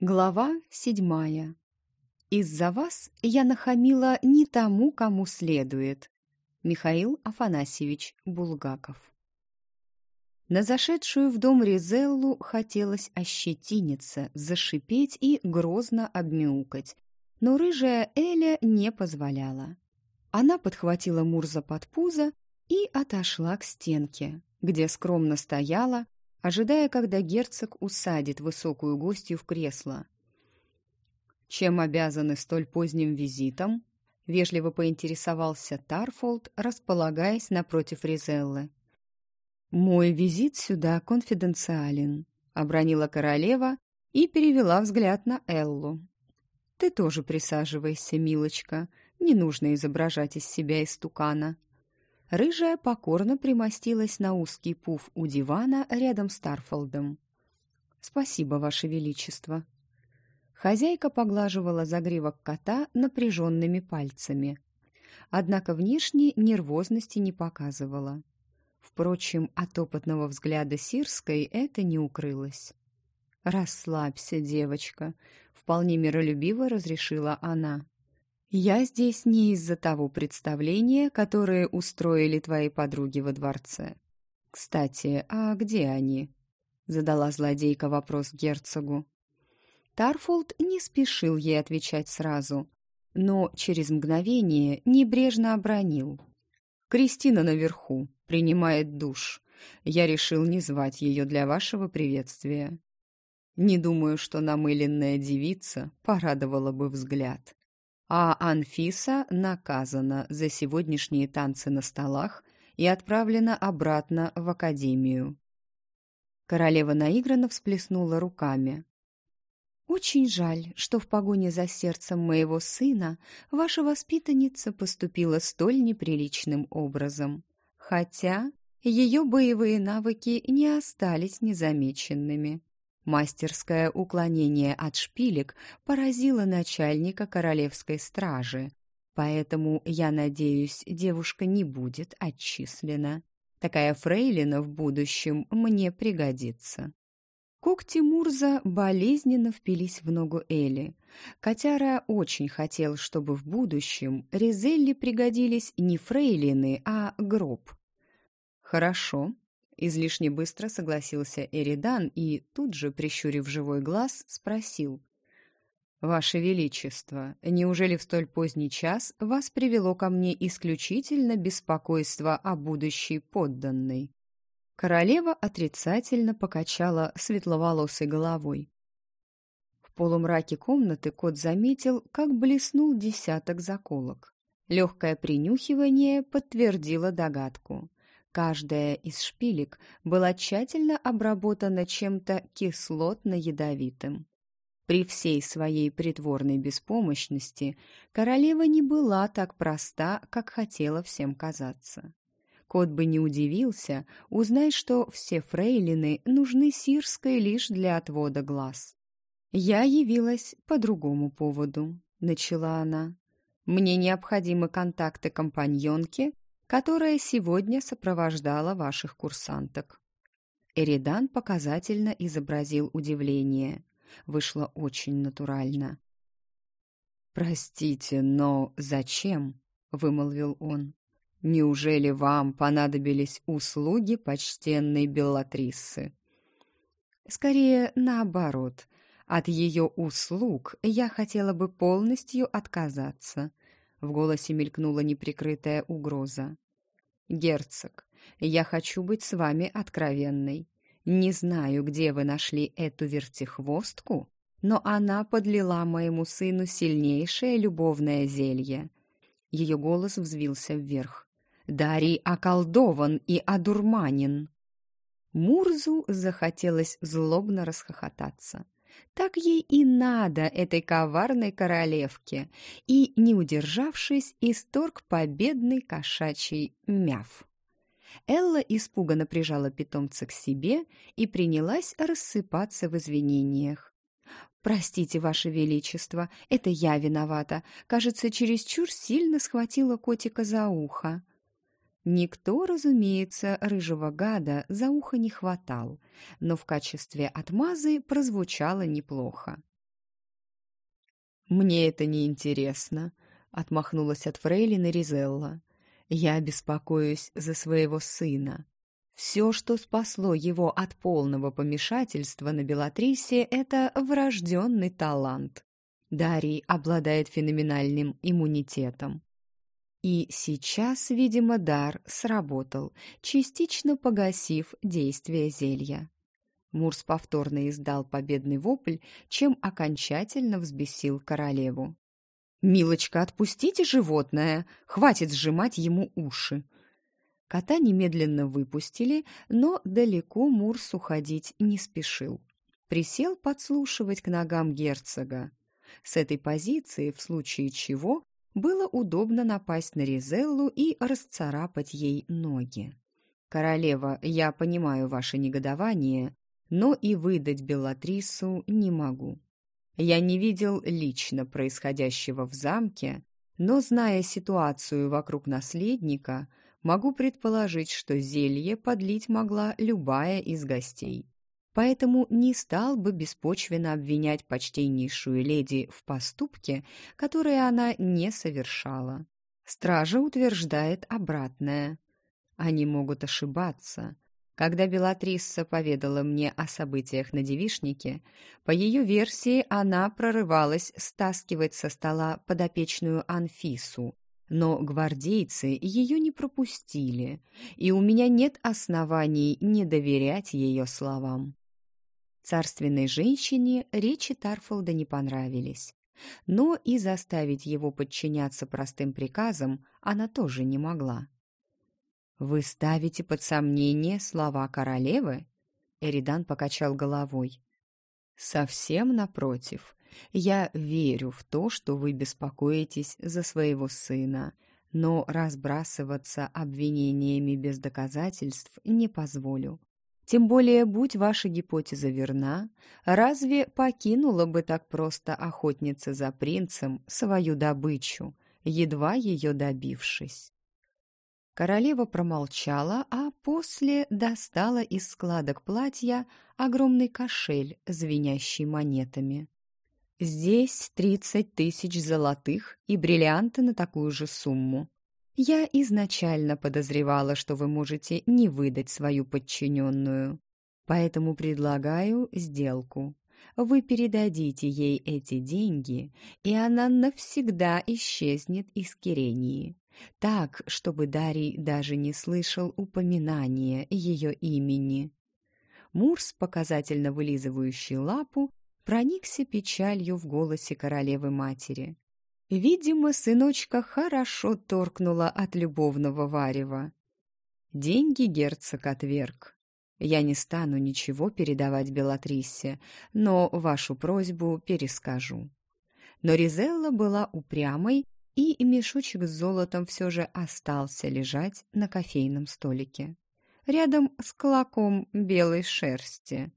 Глава седьмая. Из-за вас я нахамила не тому, кому следует. Михаил Афанасьевич Булгаков. На зашедшую в дом Ризеллу хотелось ощетиниться, зашипеть и грозно обмяукать, но рыжая Эля не позволяла. Она подхватила Мурза под пузо и отошла к стенке, где скромно стояла, ожидая, когда герцог усадит высокую гостью в кресло. «Чем обязаны столь поздним визитом?» — вежливо поинтересовался Тарфолд, располагаясь напротив Ризеллы. «Мой визит сюда конфиденциален», — обронила королева и перевела взгляд на Эллу. «Ты тоже присаживайся, милочка, не нужно изображать из себя истукана». Рыжая покорно примостилась на узкий пуф у дивана рядом с Тарфолдом. «Спасибо, Ваше Величество». Хозяйка поглаживала загривок кота напряженными пальцами. Однако внешне нервозности не показывала. Впрочем, от опытного взгляда Сирской это не укрылось. «Расслабься, девочка», — вполне миролюбиво разрешила она. «Я здесь не из-за того представления, которое устроили твои подруги во дворце. Кстати, а где они?» — задала злодейка вопрос герцогу. Тарфолд не спешил ей отвечать сразу, но через мгновение небрежно обронил. «Кристина наверху, принимает душ. Я решил не звать ее для вашего приветствия. Не думаю, что намыленная девица порадовала бы взгляд» а Анфиса наказана за сегодняшние танцы на столах и отправлена обратно в академию. Королева наигранно всплеснула руками. «Очень жаль, что в погоне за сердцем моего сына ваша воспитанница поступила столь неприличным образом, хотя ее боевые навыки не остались незамеченными. Мастерское уклонение от шпилек поразило начальника королевской стражи, поэтому, я надеюсь, девушка не будет отчислена. Такая фрейлина в будущем мне пригодится. Когти Мурза болезненно впились в ногу Эли. Котяра очень хотел, чтобы в будущем Резелли пригодились не фрейлины, а гроб. «Хорошо», Излишне быстро согласился Эридан и, тут же, прищурив живой глаз, спросил. «Ваше Величество, неужели в столь поздний час вас привело ко мне исключительно беспокойство о будущей подданной?» Королева отрицательно покачала светловолосой головой. В полумраке комнаты кот заметил, как блеснул десяток заколок. Легкое принюхивание подтвердило догадку. Каждая из шпилек была тщательно обработана чем-то кислотно-ядовитым. При всей своей притворной беспомощности королева не была так проста, как хотела всем казаться. Кот бы не удивился, узнай, что все фрейлины нужны сирской лишь для отвода глаз. «Я явилась по другому поводу», — начала она. «Мне необходимы контакты компаньонки которая сегодня сопровождала ваших курсанток». Эридан показательно изобразил удивление. Вышло очень натурально. «Простите, но зачем?» — вымолвил он. «Неужели вам понадобились услуги почтенной Беллатриссы?» «Скорее, наоборот. От ее услуг я хотела бы полностью отказаться», в голосе мелькнула неприкрытая угроза. «Герцог, я хочу быть с вами откровенной. Не знаю, где вы нашли эту вертихвостку, но она подлила моему сыну сильнейшее любовное зелье». Ее голос взвился вверх. «Дарий околдован и одурманен». Мурзу захотелось злобно расхохотаться. Так ей и надо, этой коварной королевке, и, не удержавшись, исторг победный кошачий мяв. Элла испуганно прижала питомца к себе и принялась рассыпаться в извинениях. «Простите, Ваше Величество, это я виновата. Кажется, чересчур сильно схватила котика за ухо». Никто, разумеется, рыжего гада за ухо не хватал, но в качестве отмазы прозвучало неплохо. «Мне это не интересно», — отмахнулась от фрейлины Ризелла. «Я беспокоюсь за своего сына. Все, что спасло его от полного помешательства на Белатрисе, это врожденный талант. Дарий обладает феноменальным иммунитетом. И сейчас, видимо, дар сработал, частично погасив действие зелья. Мурс повторно издал победный вопль, чем окончательно взбесил королеву. «Милочка, отпустите животное! Хватит сжимать ему уши!» Кота немедленно выпустили, но далеко Мурс уходить не спешил. Присел подслушивать к ногам герцога. С этой позиции, в случае чего, было удобно напасть на Ризеллу и расцарапать ей ноги. «Королева, я понимаю ваше негодование, но и выдать Белатрису не могу. Я не видел лично происходящего в замке, но, зная ситуацию вокруг наследника, могу предположить, что зелье подлить могла любая из гостей. Поэтому не стал бы беспочвенно обвинять почтеннейшую леди в поступке, который она не совершала. Стража утверждает обратное. Они могут ошибаться – когда Белатрисса поведала мне о событиях на девишнике, по ее версии она прорывалась стаскивать со стола подопечную Анфису, но гвардейцы ее не пропустили, и у меня нет оснований не доверять ее словам. Царственной женщине речи Тарфолда не понравились, но и заставить его подчиняться простым приказам она тоже не могла. «Вы ставите под сомнение слова королевы?» Эридан покачал головой. «Совсем напротив. Я верю в то, что вы беспокоитесь за своего сына, но разбрасываться обвинениями без доказательств не позволю. Тем более, будь ваша гипотеза верна, разве покинула бы так просто охотница за принцем свою добычу, едва ее добившись?» Королева промолчала, а после достала из складок платья огромный кошель, звенящий монетами. «Здесь тридцать тысяч золотых и бриллианты на такую же сумму. Я изначально подозревала, что вы можете не выдать свою подчиненную, поэтому предлагаю сделку. Вы передадите ей эти деньги, и она навсегда исчезнет из Кирении так, чтобы Дарий даже не слышал упоминания ее имени. Мурс, показательно вылизывающий лапу, проникся печалью в голосе королевы-матери. Видимо, сыночка хорошо торкнула от любовного варева. Деньги герцог отверг. Я не стану ничего передавать Белатрисе, но вашу просьбу перескажу. Но Ризелла была упрямой и мешочек с золотом все же остался лежать на кофейном столике. Рядом с клоком белой шерсти.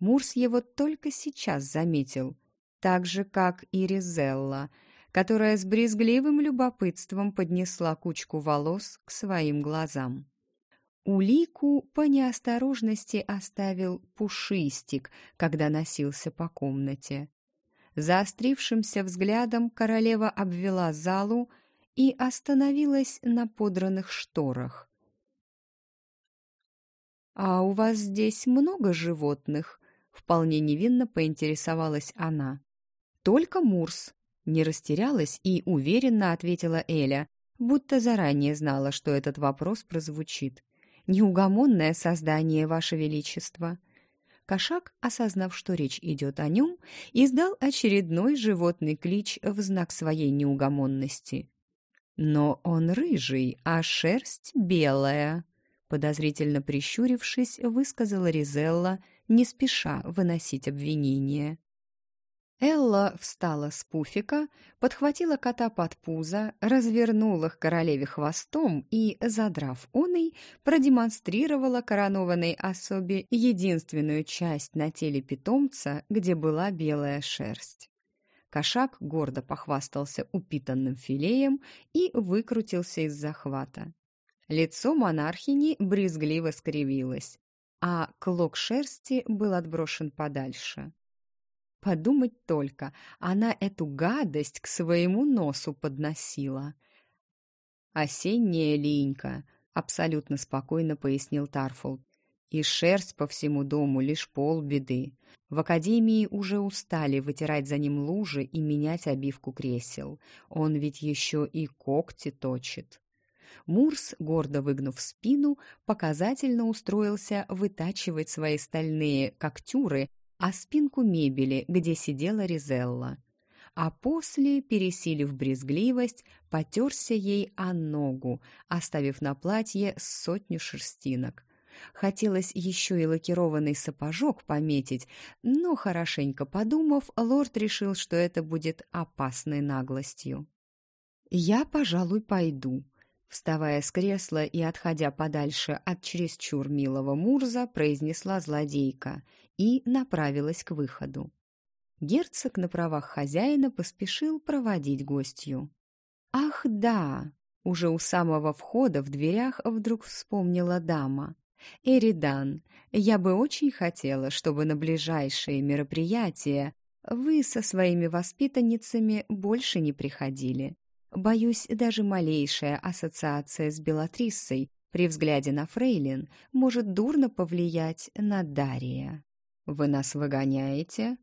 Мурс его только сейчас заметил, так же, как и Ризелла, которая с брезгливым любопытством поднесла кучку волос к своим глазам. Улику по неосторожности оставил пушистик, когда носился по комнате. Заострившимся взглядом королева обвела залу и остановилась на подранных шторах. «А у вас здесь много животных?» — вполне невинно поинтересовалась она. «Только Мурс», — не растерялась и уверенно ответила Эля, будто заранее знала, что этот вопрос прозвучит. «Неугомонное создание, Ваше Величество!» Кошак, осознав, что речь идет о нем, издал очередной животный клич в знак своей неугомонности. «Но он рыжий, а шерсть белая», — подозрительно прищурившись, высказала Ризелла, не спеша выносить обвинение. Элла встала с пуфика, подхватила кота под пузо, развернула к королеве хвостом и, задрав оной, продемонстрировала коронованной особе единственную часть на теле питомца, где была белая шерсть. Кошак гордо похвастался упитанным филеем и выкрутился из захвата. Лицо монархини брезгливо скривилось, а клок шерсти был отброшен подальше. Подумать только, она эту гадость к своему носу подносила. «Осенняя линька», — абсолютно спокойно пояснил Тарфолд. «И шерсть по всему дому лишь полбеды. В академии уже устали вытирать за ним лужи и менять обивку кресел. Он ведь еще и когти точит». Мурс, гордо выгнув спину, показательно устроился вытачивать свои стальные когтюры а спинку мебели, где сидела Ризелла. А после, пересилив брезгливость, потерся ей о ногу, оставив на платье сотню шерстинок. Хотелось еще и лакированный сапожок пометить, но, хорошенько подумав, лорд решил, что это будет опасной наглостью. «Я, пожалуй, пойду», — вставая с кресла и отходя подальше от чересчур милого Мурза, произнесла злодейка и направилась к выходу. Герцог на правах хозяина поспешил проводить гостью. «Ах, да!» Уже у самого входа в дверях вдруг вспомнила дама. «Эридан, я бы очень хотела, чтобы на ближайшие мероприятия вы со своими воспитанницами больше не приходили. Боюсь, даже малейшая ассоциация с Белатриссой при взгляде на Фрейлин может дурно повлиять на Дария». «Вы нас выгоняете?»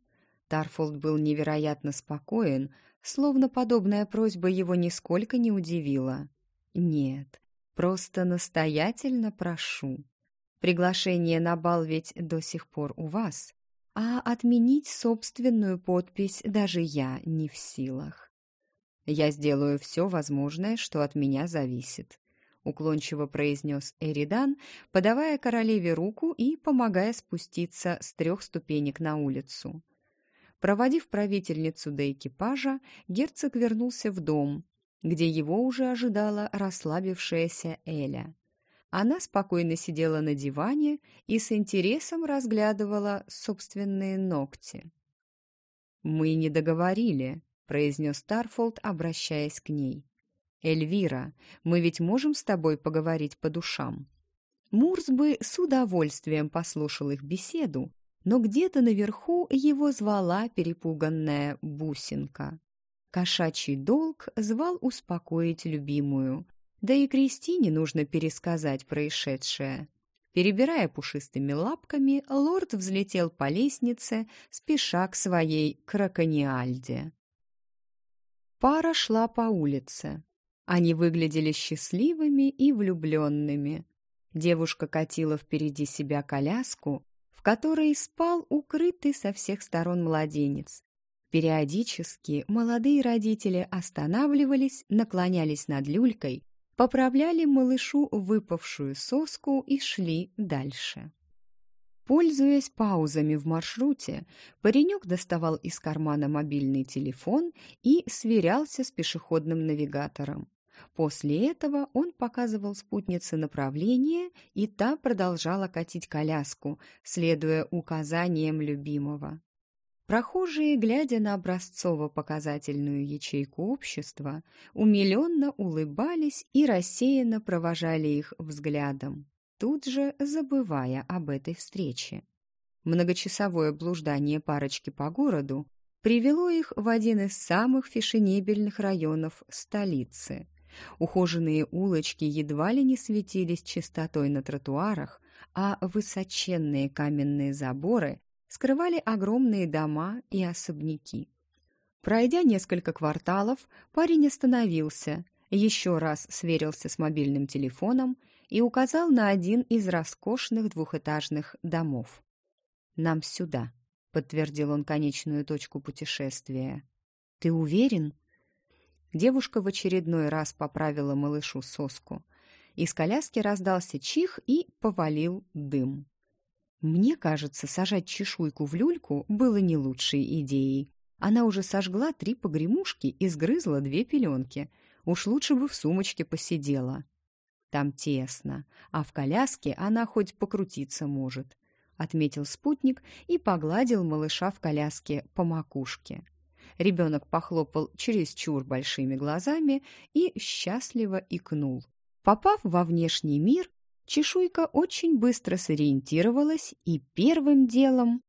Тарфолд был невероятно спокоен, словно подобная просьба его нисколько не удивила. «Нет, просто настоятельно прошу. Приглашение на бал ведь до сих пор у вас, а отменить собственную подпись даже я не в силах. Я сделаю все возможное, что от меня зависит уклончиво произнес Эридан, подавая королеве руку и помогая спуститься с трех ступенек на улицу. Проводив правительницу до экипажа, герцог вернулся в дом, где его уже ожидала расслабившаяся Эля. Она спокойно сидела на диване и с интересом разглядывала собственные ногти. «Мы не договорили», — произнес Тарфолд, обращаясь к ней. «Эльвира, мы ведь можем с тобой поговорить по душам?» Мурс бы с удовольствием послушал их беседу, но где-то наверху его звала перепуганная бусинка. Кошачий долг звал успокоить любимую, да и Кристине нужно пересказать происшедшее. Перебирая пушистыми лапками, лорд взлетел по лестнице, спеша к своей кракониальде. Пара шла по улице. Они выглядели счастливыми и влюбленными. Девушка катила впереди себя коляску, в которой спал укрытый со всех сторон младенец. Периодически молодые родители останавливались, наклонялись над люлькой, поправляли малышу выпавшую соску и шли дальше. Пользуясь паузами в маршруте, паренек доставал из кармана мобильный телефон и сверялся с пешеходным навигатором. После этого он показывал спутнице направление, и та продолжала катить коляску, следуя указаниям любимого. Прохожие, глядя на образцово-показательную ячейку общества, умиленно улыбались и рассеянно провожали их взглядом, тут же забывая об этой встрече. Многочасовое блуждание парочки по городу привело их в один из самых фешенебельных районов столицы – Ухоженные улочки едва ли не светились чистотой на тротуарах, а высоченные каменные заборы скрывали огромные дома и особняки. Пройдя несколько кварталов, парень остановился, еще раз сверился с мобильным телефоном и указал на один из роскошных двухэтажных домов. «Нам сюда», — подтвердил он конечную точку путешествия. «Ты уверен?» Девушка в очередной раз поправила малышу соску. Из коляски раздался чих и повалил дым. Мне кажется, сажать чешуйку в люльку было не лучшей идеей. Она уже сожгла три погремушки и сгрызла две пеленки. Уж лучше бы в сумочке посидела. Там тесно, а в коляске она хоть покрутиться может, — отметил спутник и погладил малыша в коляске по макушке. Ребенок похлопал чересчур большими глазами и счастливо икнул. Попав во внешний мир, чешуйка очень быстро сориентировалась и первым делом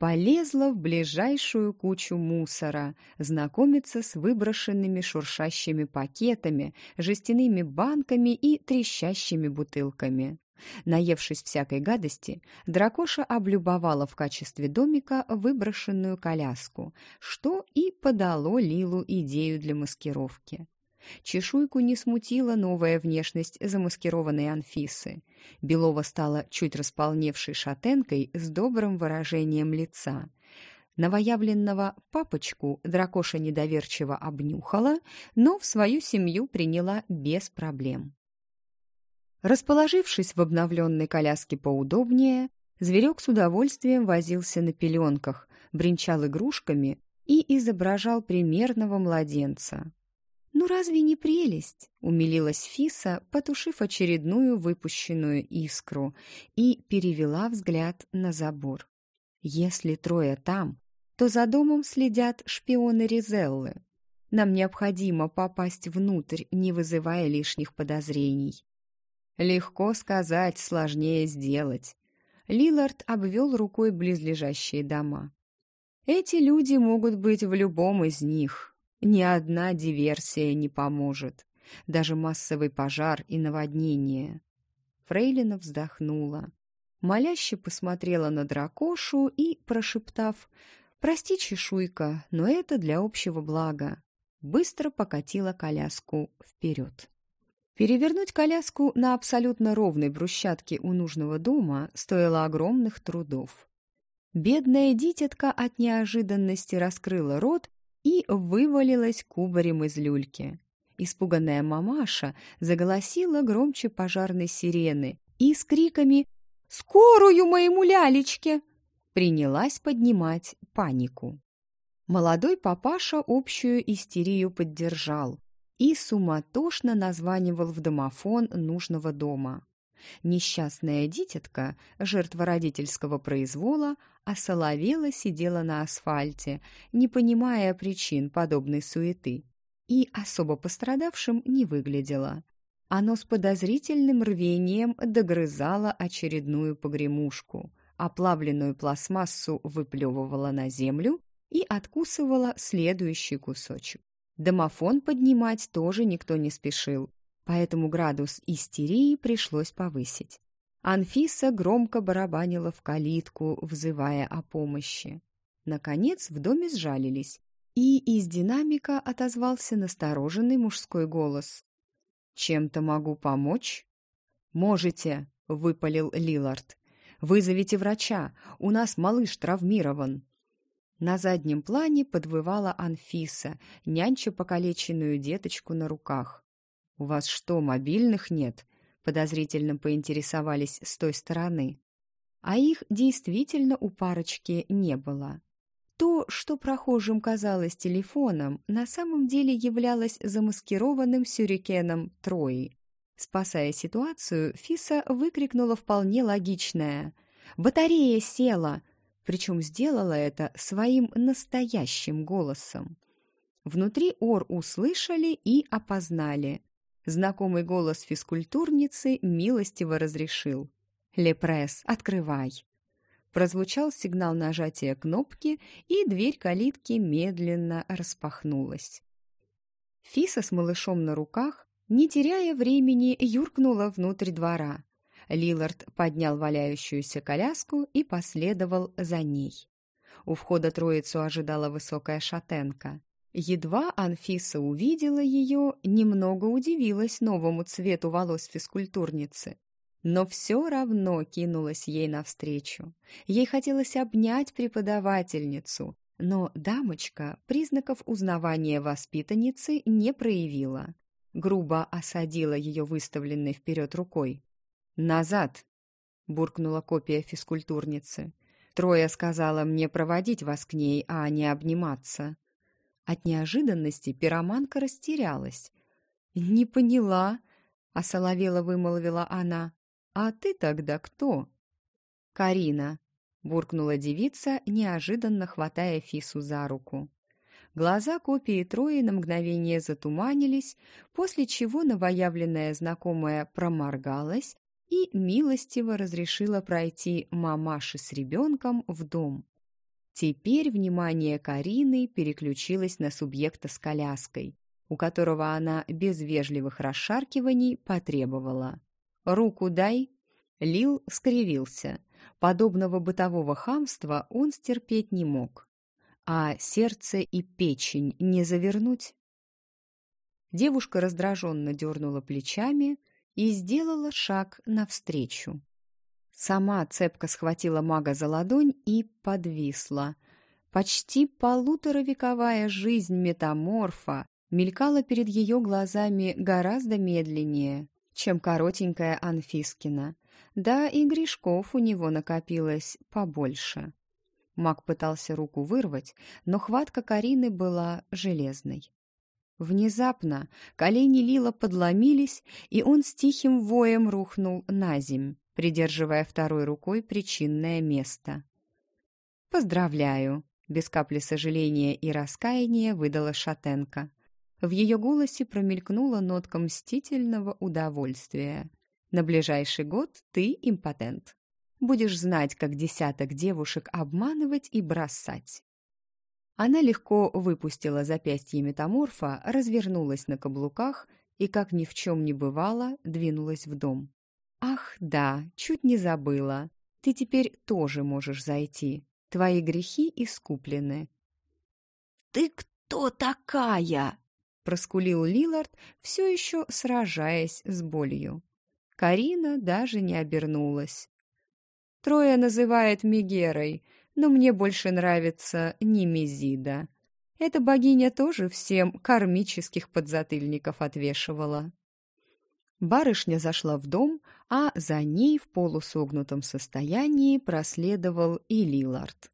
полезла в ближайшую кучу мусора, знакомиться с выброшенными шуршащими пакетами, жестяными банками и трещащими бутылками. Наевшись всякой гадости, дракоша облюбовала в качестве домика выброшенную коляску, что и подало Лилу идею для маскировки. Чешуйку не смутила новая внешность замаскированной Анфисы. Белова стала чуть располневшей шатенкой с добрым выражением лица. Новоявленного папочку дракоша недоверчиво обнюхала, но в свою семью приняла без проблем. Расположившись в обновленной коляске поудобнее, зверек с удовольствием возился на пеленках, бренчал игрушками и изображал примерного младенца. «Ну разве не прелесть?» — умилилась Фиса, потушив очередную выпущенную искру, и перевела взгляд на забор. «Если трое там, то за домом следят шпионы Ризеллы. Нам необходимо попасть внутрь, не вызывая лишних подозрений». «Легко сказать, сложнее сделать». Лилард обвел рукой близлежащие дома. «Эти люди могут быть в любом из них, ни одна диверсия не поможет, даже массовый пожар и наводнение. Фрейлина вздохнула. Моляще посмотрела на дракошу и, прошептав «Прости, чешуйка, но это для общего блага», быстро покатила коляску вперед. Перевернуть коляску на абсолютно ровной брусчатке у нужного дома стоило огромных трудов. Бедная дитятка от неожиданности раскрыла рот и вывалилась кубарем из люльки. Испуганная мамаша заголосила громче пожарной сирены и с криками «Скорую моему лялечке!» принялась поднимать панику. Молодой папаша общую истерию поддержал и суматошно названивал в домофон нужного дома. Несчастная дитятка, жертва родительского произвола, осоловела сидела на асфальте, не понимая причин подобной суеты, и особо пострадавшим не выглядела. Оно с подозрительным рвением догрызало очередную погремушку, оплавленную пластмассу выплевывала на землю и откусывала следующий кусочек. Домофон поднимать тоже никто не спешил, поэтому градус истерии пришлось повысить. Анфиса громко барабанила в калитку, взывая о помощи. Наконец в доме сжалились, и из динамика отозвался настороженный мужской голос. «Чем-то могу помочь?» «Можете», — выпалил Лилард. «Вызовите врача, у нас малыш травмирован». На заднем плане подвывала Анфиса, нянча покалеченную деточку на руках. «У вас что, мобильных нет?» — подозрительно поинтересовались с той стороны. А их действительно у парочки не было. То, что прохожим казалось телефоном, на самом деле являлось замаскированным сюрикеном Трои. Спасая ситуацию, Фиса выкрикнула вполне логичное «Батарея села!», причем сделала это своим настоящим голосом. Внутри Ор услышали и опознали. Знакомый голос физкультурницы милостиво разрешил. «Лепресс, открывай!» Прозвучал сигнал нажатия кнопки, и дверь калитки медленно распахнулась. Фиса с малышом на руках, не теряя времени, юркнула внутрь двора. Лилард поднял валяющуюся коляску и последовал за ней. У входа троицу ожидала высокая шатенка. Едва Анфиса увидела ее, немного удивилась новому цвету волос физкультурницы. Но все равно кинулась ей навстречу. Ей хотелось обнять преподавательницу, но дамочка признаков узнавания воспитанницы не проявила. Грубо осадила ее выставленной вперед рукой. «Назад!» — буркнула копия физкультурницы. «Трое сказала мне проводить вас к ней, а не обниматься». От неожиданности пироманка растерялась. «Не поняла», — осоловела вымолвила она. «А ты тогда кто?» «Карина», — буркнула девица, неожиданно хватая Фису за руку. Глаза копии Трои на мгновение затуманились, после чего новоявленная знакомая проморгалась и милостиво разрешила пройти мамаши с ребенком в дом. Теперь внимание Карины переключилось на субъекта с коляской, у которого она без вежливых расшаркиваний потребовала. «Руку дай!» Лил скривился. Подобного бытового хамства он стерпеть не мог. А сердце и печень не завернуть? Девушка раздраженно дернула плечами и сделала шаг навстречу. Сама цепко схватила мага за ладонь и подвисла. Почти полуторавековая жизнь метаморфа мелькала перед ее глазами гораздо медленнее, чем коротенькая Анфискина. Да и грешков у него накопилось побольше. Маг пытался руку вырвать, но хватка Карины была железной. Внезапно колени Лила подломились, и он с тихим воем рухнул на земь, придерживая второй рукой причинное место. «Поздравляю!» — без капли сожаления и раскаяния выдала Шатенко. В ее голосе промелькнула нотка мстительного удовольствия. «На ближайший год ты импотент. Будешь знать, как десяток девушек обманывать и бросать». Она легко выпустила запястье метаморфа, развернулась на каблуках и, как ни в чем не бывало, двинулась в дом. «Ах, да, чуть не забыла. Ты теперь тоже можешь зайти. Твои грехи искуплены». «Ты кто такая?» — проскулил Лилард, все еще сражаясь с болью. Карина даже не обернулась. «Троя называет Мегерой но мне больше нравится Немезида. Эта богиня тоже всем кармических подзатыльников отвешивала. Барышня зашла в дом, а за ней в полусогнутом состоянии проследовал и Лилард.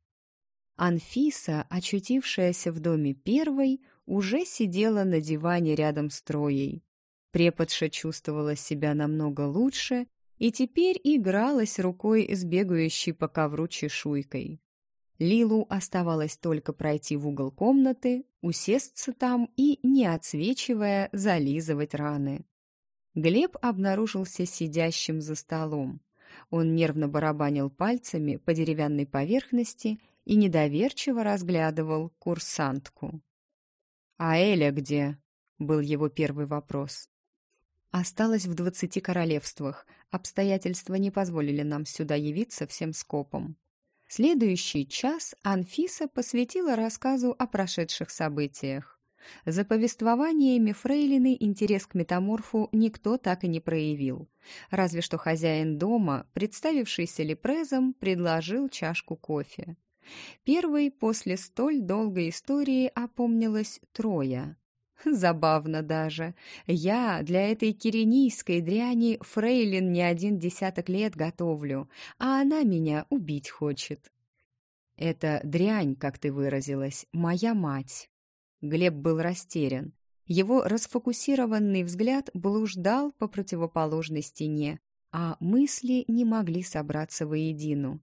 Анфиса, очутившаяся в доме первой, уже сидела на диване рядом с Троей. Преподша чувствовала себя намного лучше и теперь игралась рукой с бегающей по ковру чешуйкой. Лилу оставалось только пройти в угол комнаты, усесться там и, не отсвечивая, зализывать раны. Глеб обнаружился сидящим за столом. Он нервно барабанил пальцами по деревянной поверхности и недоверчиво разглядывал курсантку. «А Эля где?» — был его первый вопрос. «Осталась в двадцати королевствах. Обстоятельства не позволили нам сюда явиться всем скопом», Следующий час Анфиса посвятила рассказу о прошедших событиях. За повествованиями Фрейлины интерес к метаморфу никто так и не проявил. Разве что хозяин дома, представившийся Лепрезом, предложил чашку кофе. Первой после столь долгой истории опомнилась Троя. Забавно даже. Я для этой киренийской дряни фрейлин не один десяток лет готовлю, а она меня убить хочет. Это дрянь, как ты выразилась, моя мать. Глеб был растерян. Его расфокусированный взгляд блуждал по противоположной стене, а мысли не могли собраться воедину.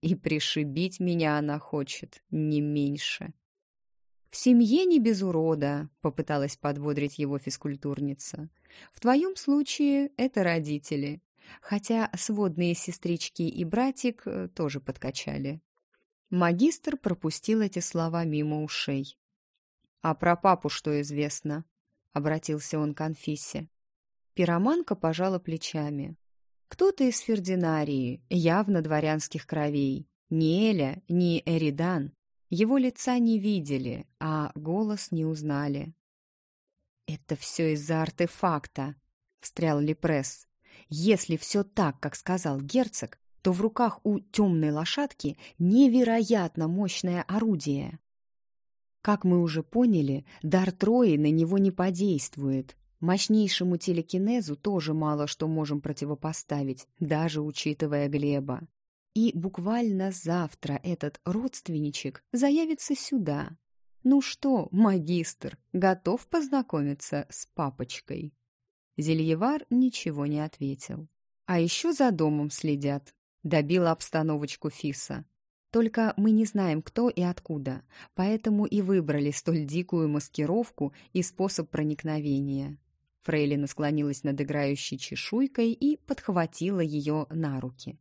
И пришибить меня она хочет, не меньше. «В семье не без урода», — попыталась подбодрить его физкультурница. «В твоем случае это родители, хотя сводные сестрички и братик э, тоже подкачали». Магистр пропустил эти слова мимо ушей. «А про папу что известно?» — обратился он к Анфисе. Пироманка пожала плечами. «Кто-то из Фердинарии, явно дворянских кровей. Ни Эля, ни Эридан. Его лица не видели, а голос не узнали. «Это все из-за артефакта», — встрял Лепресс. «Если все так, как сказал герцог, то в руках у темной лошадки невероятно мощное орудие. Как мы уже поняли, дар Трои на него не подействует. Мощнейшему телекинезу тоже мало что можем противопоставить, даже учитывая Глеба. И буквально завтра этот родственничек заявится сюда. Ну что, магистр, готов познакомиться с папочкой? Зельевар ничего не ответил. А еще за домом следят. Добила обстановочку Фиса. Только мы не знаем, кто и откуда, поэтому и выбрали столь дикую маскировку и способ проникновения. Фрейлина склонилась над играющей чешуйкой и подхватила ее на руки.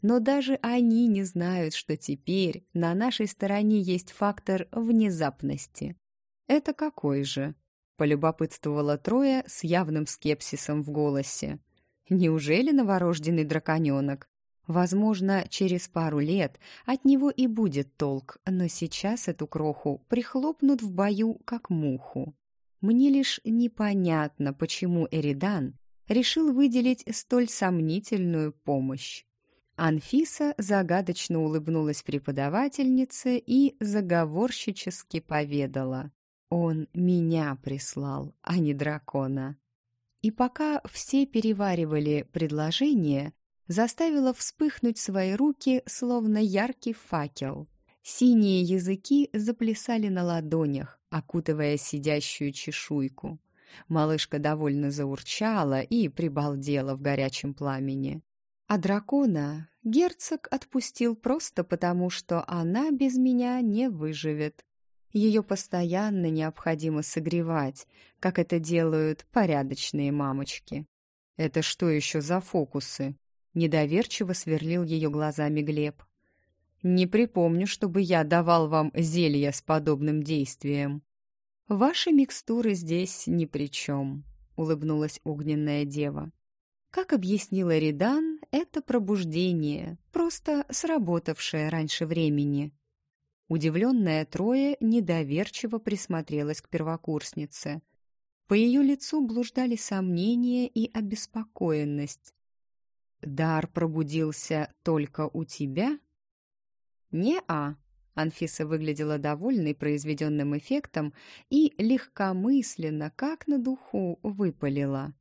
Но даже они не знают, что теперь на нашей стороне есть фактор внезапности. «Это какой же?» — полюбопытствовала Троя с явным скепсисом в голосе. «Неужели новорожденный драконёнок? Возможно, через пару лет от него и будет толк, но сейчас эту кроху прихлопнут в бою, как муху. Мне лишь непонятно, почему Эридан решил выделить столь сомнительную помощь. Анфиса загадочно улыбнулась преподавательнице и заговорщически поведала. «Он меня прислал, а не дракона». И пока все переваривали предложение, заставила вспыхнуть свои руки, словно яркий факел. Синие языки заплясали на ладонях, окутывая сидящую чешуйку. Малышка довольно заурчала и прибалдела в горячем пламени. А дракона герцог отпустил просто потому, что она без меня не выживет. Ее постоянно необходимо согревать, как это делают порядочные мамочки. «Это что еще за фокусы?» Недоверчиво сверлил ее глазами Глеб. «Не припомню, чтобы я давал вам зелья с подобным действием». «Ваши микстуры здесь ни при чем», — улыбнулась огненная дева. Как объяснила Ридан, это пробуждение, просто сработавшее раньше времени. Удивленная Троя недоверчиво присмотрелась к первокурснице. По ее лицу блуждали сомнения и обеспокоенность. «Дар пробудился только у тебя?» «Не-а», Анфиса выглядела довольной произведенным эффектом и легкомысленно, как на духу, выпалила.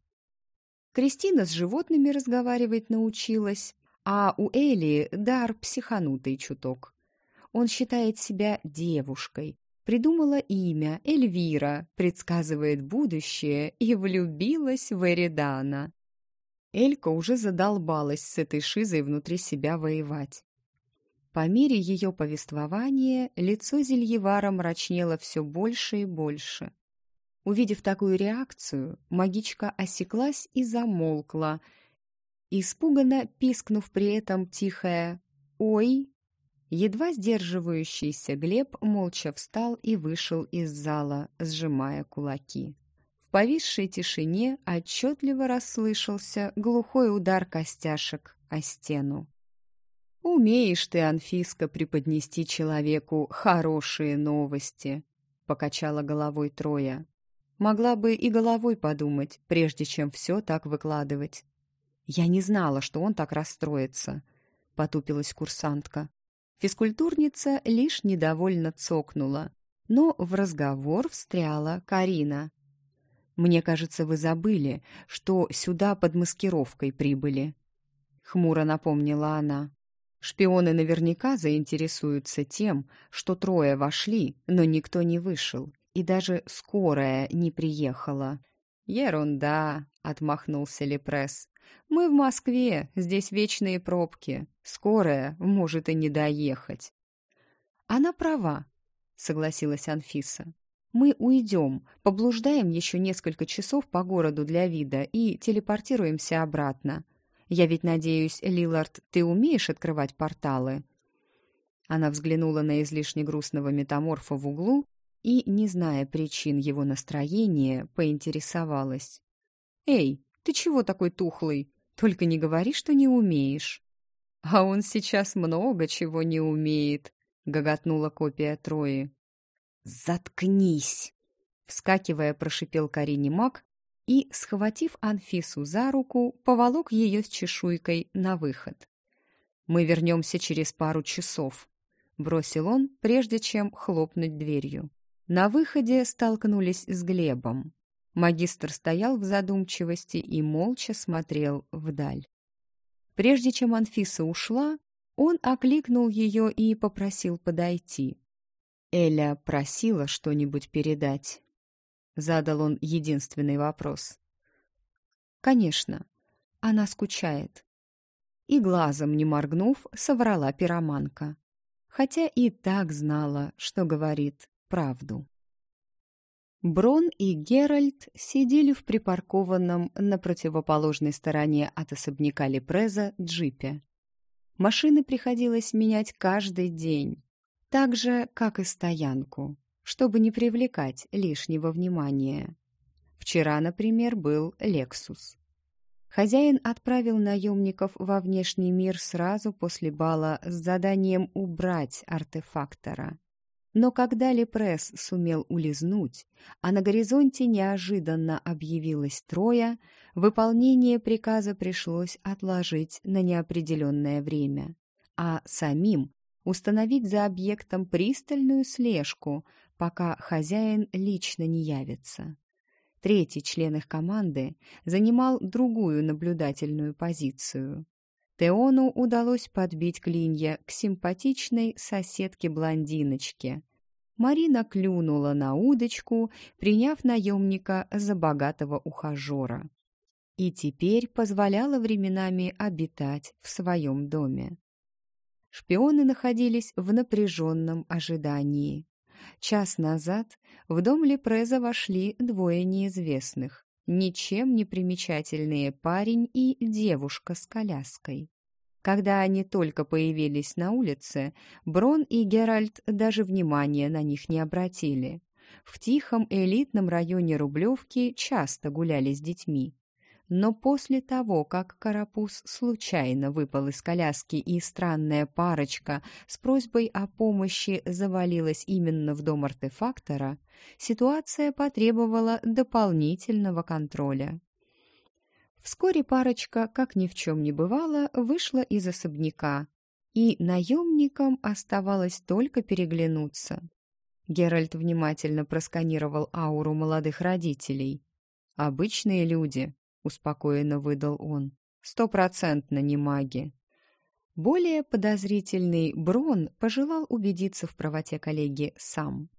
Кристина с животными разговаривать научилась, а у Эли дар психанутый чуток. Он считает себя девушкой, придумала имя Эльвира, предсказывает будущее и влюбилась в Эридана. Элька уже задолбалась с этой шизой внутри себя воевать. По мере ее повествования лицо Зельевара мрачнело все больше и больше. Увидев такую реакцию, магичка осеклась и замолкла, испуганно пискнув при этом тихое «Ой!». Едва сдерживающийся Глеб молча встал и вышел из зала, сжимая кулаки. В повисшей тишине отчетливо расслышался глухой удар костяшек о стену. «Умеешь ты, Анфиска, преподнести человеку хорошие новости», — покачала головой Троя. Могла бы и головой подумать, прежде чем все так выкладывать. «Я не знала, что он так расстроится», — потупилась курсантка. Физкультурница лишь недовольно цокнула, но в разговор встряла Карина. «Мне кажется, вы забыли, что сюда под маскировкой прибыли», — хмуро напомнила она. «Шпионы наверняка заинтересуются тем, что трое вошли, но никто не вышел, и даже скорая не приехала. «Ерунда!» — отмахнулся Лепресс. «Мы в Москве, здесь вечные пробки. Скорая может и не доехать». «Она права», — согласилась Анфиса. «Мы уйдем, поблуждаем еще несколько часов по городу для вида и телепортируемся обратно. Я ведь надеюсь, Лилард, ты умеешь открывать порталы?» Она взглянула на излишне грустного метаморфа в углу и, не зная причин его настроения, поинтересовалась. «Эй, ты чего такой тухлый? Только не говори, что не умеешь». «А он сейчас много чего не умеет», — гоготнула копия Трои. «Заткнись!» — вскакивая, прошипел Карине маг и, схватив Анфису за руку, поволок ее с чешуйкой на выход. «Мы вернемся через пару часов», — бросил он, прежде чем хлопнуть дверью. На выходе столкнулись с Глебом. Магистр стоял в задумчивости и молча смотрел вдаль. Прежде чем Анфиса ушла, он окликнул ее и попросил подойти. Эля просила что-нибудь передать. Задал он единственный вопрос. «Конечно, она скучает». И глазом не моргнув, соврала пироманка. Хотя и так знала, что говорит правду. Брон и Геральт сидели в припаркованном на противоположной стороне от особняка Лепреза джипе. Машины приходилось менять каждый день, так же, как и стоянку, чтобы не привлекать лишнего внимания. Вчера, например, был «Лексус». Хозяин отправил наемников во внешний мир сразу после бала с заданием убрать артефактора. Но когда Лепресс сумел улизнуть, а на горизонте неожиданно объявилось трое, выполнение приказа пришлось отложить на неопределенное время, а самим установить за объектом пристальную слежку, пока хозяин лично не явится. Третий член их команды занимал другую наблюдательную позицию. Теону удалось подбить клинья к симпатичной соседке-блондиночке. Марина клюнула на удочку, приняв наемника за богатого ухажера. И теперь позволяла временами обитать в своем доме. Шпионы находились в напряженном ожидании. Час назад в дом Лепреза вошли двое неизвестных, ничем не примечательные парень и девушка с коляской. Когда они только появились на улице, Брон и Геральт даже внимания на них не обратили. В тихом элитном районе Рублевки часто гуляли с детьми. Но после того, как Карапуз случайно выпал из коляски и странная парочка с просьбой о помощи завалилась именно в дом артефактора, ситуация потребовала дополнительного контроля. Вскоре парочка, как ни в чем не бывало, вышла из особняка, и наемникам оставалось только переглянуться. Геральт внимательно просканировал ауру молодых родителей. «Обычные люди», успокоенно выдал он. Стопроцентно не маги. Более подозрительный Брон пожелал убедиться в правоте коллеги сам.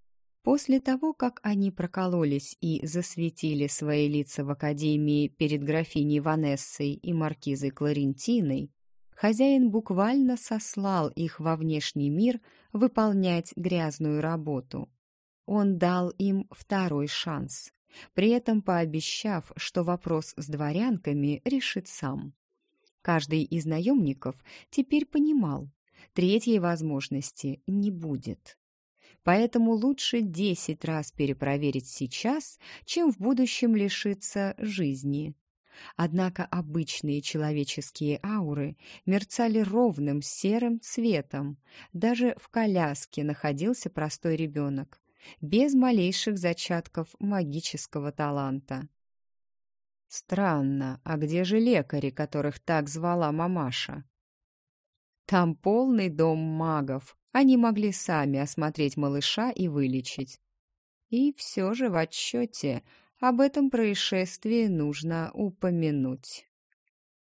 После того, как они прокололись и засветили свои лица в Академии перед графиней Ванессой и маркизой Кларентиной, хозяин буквально сослал их во внешний мир выполнять грязную работу. Он дал им второй шанс при этом пообещав, что вопрос с дворянками решит сам. Каждый из наемников теперь понимал, третьей возможности не будет. Поэтому лучше десять раз перепроверить сейчас, чем в будущем лишиться жизни. Однако обычные человеческие ауры мерцали ровным серым цветом. Даже в коляске находился простой ребенок, без малейших зачатков магического таланта. Странно, а где же лекари, которых так звала мамаша? Там полный дом магов. Они могли сами осмотреть малыша и вылечить. И все же в отчете об этом происшествии нужно упомянуть.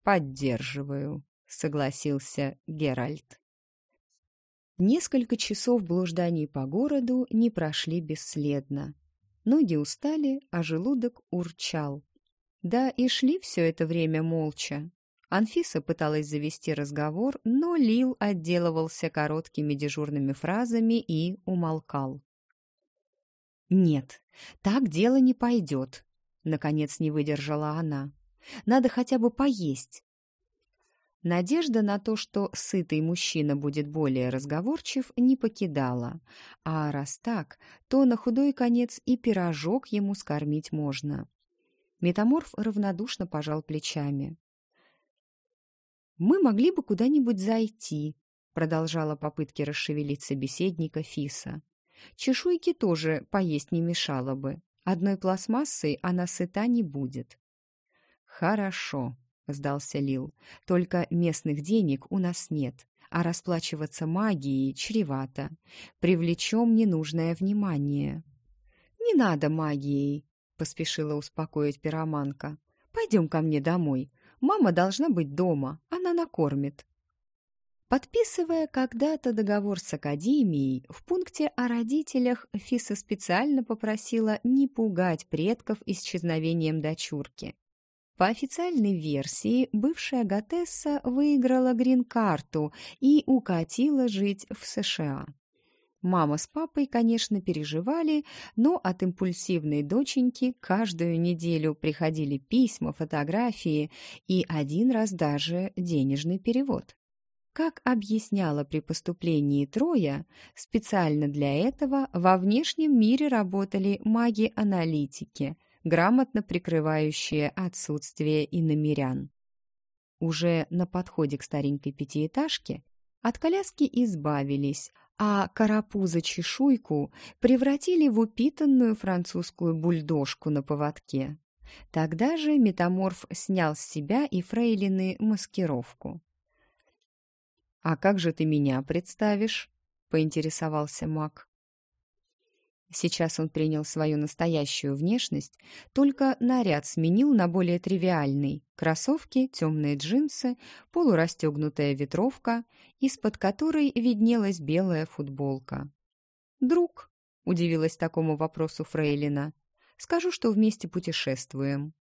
«Поддерживаю», — согласился Геральт. Несколько часов блужданий по городу не прошли бесследно. Ноги устали, а желудок урчал. Да и шли все это время молча. Анфиса пыталась завести разговор, но Лил отделывался короткими дежурными фразами и умолкал. «Нет, так дело не пойдет», — наконец не выдержала она. «Надо хотя бы поесть. Надежда на то, что сытый мужчина будет более разговорчив, не покидала. А раз так, то на худой конец и пирожок ему скормить можно. Метаморф равнодушно пожал плечами. «Мы могли бы куда-нибудь зайти», — продолжала попытки расшевелить собеседника Фиса. «Чешуйки тоже поесть не мешало бы. Одной пластмассой она сыта не будет». «Хорошо», — сдался Лил. «Только местных денег у нас нет, а расплачиваться магией чревато. Привлечем ненужное внимание». «Не надо магией», — поспешила успокоить пироманка. «Пойдем ко мне домой. Мама должна быть дома, она накормит». Подписывая когда-то договор с Академией, в пункте о родителях Фиса специально попросила не пугать предков исчезновением дочурки. По официальной версии, бывшая Готесса выиграла грин-карту и укатила жить в США. Мама с папой, конечно, переживали, но от импульсивной доченьки каждую неделю приходили письма, фотографии и один раз даже денежный перевод. Как объясняла при поступлении Троя, специально для этого во внешнем мире работали маги-аналитики, грамотно прикрывающие отсутствие иномерян. Уже на подходе к старенькой пятиэтажке от коляски избавились, а карапуза-чешуйку превратили в упитанную французскую бульдожку на поводке. Тогда же метаморф снял с себя и фрейлины маскировку. «А как же ты меня представишь?» — поинтересовался маг. Сейчас он принял свою настоящую внешность, только наряд сменил на более тривиальный. Кроссовки, темные джинсы, полурастегнутая ветровка, из-под которой виднелась белая футболка. «Друг», — удивилась такому вопросу Фрейлина, — «скажу, что вместе путешествуем».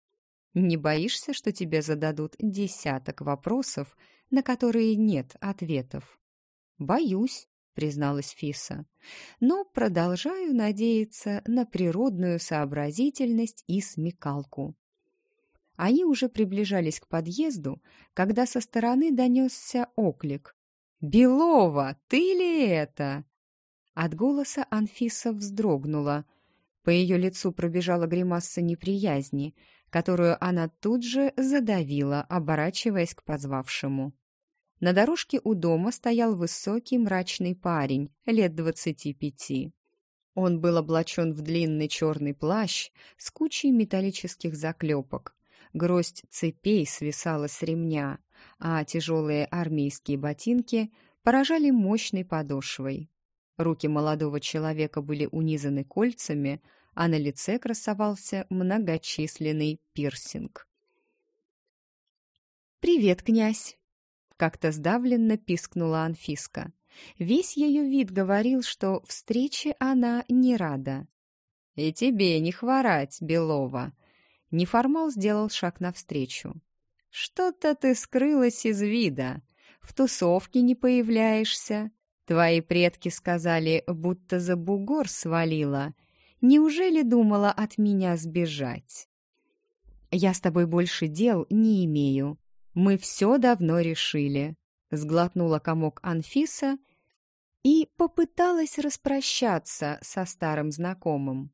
«Не боишься, что тебе зададут десяток вопросов, на которые нет ответов. «Боюсь», — призналась Фиса, «но продолжаю надеяться на природную сообразительность и смекалку». Они уже приближались к подъезду, когда со стороны донесся оклик. «Белова, ты ли это?» От голоса Анфиса вздрогнула. По ее лицу пробежала гримаса неприязни, которую она тут же задавила, оборачиваясь к позвавшему. На дорожке у дома стоял высокий мрачный парень, лет двадцати пяти. Он был облачен в длинный черный плащ с кучей металлических заклепок. Гроздь цепей свисала с ремня, а тяжелые армейские ботинки поражали мощной подошвой. Руки молодого человека были унизаны кольцами, а на лице красовался многочисленный пирсинг. «Привет, князь!» Как-то сдавленно пискнула Анфиска. Весь ее вид говорил, что встрече она не рада. «И тебе не хворать, Белова!» Неформал сделал шаг навстречу. «Что-то ты скрылась из вида. В тусовке не появляешься. Твои предки сказали, будто за бугор свалила. Неужели думала от меня сбежать?» «Я с тобой больше дел не имею», мы все давно решили», — сглотнула комок Анфиса и попыталась распрощаться со старым знакомым.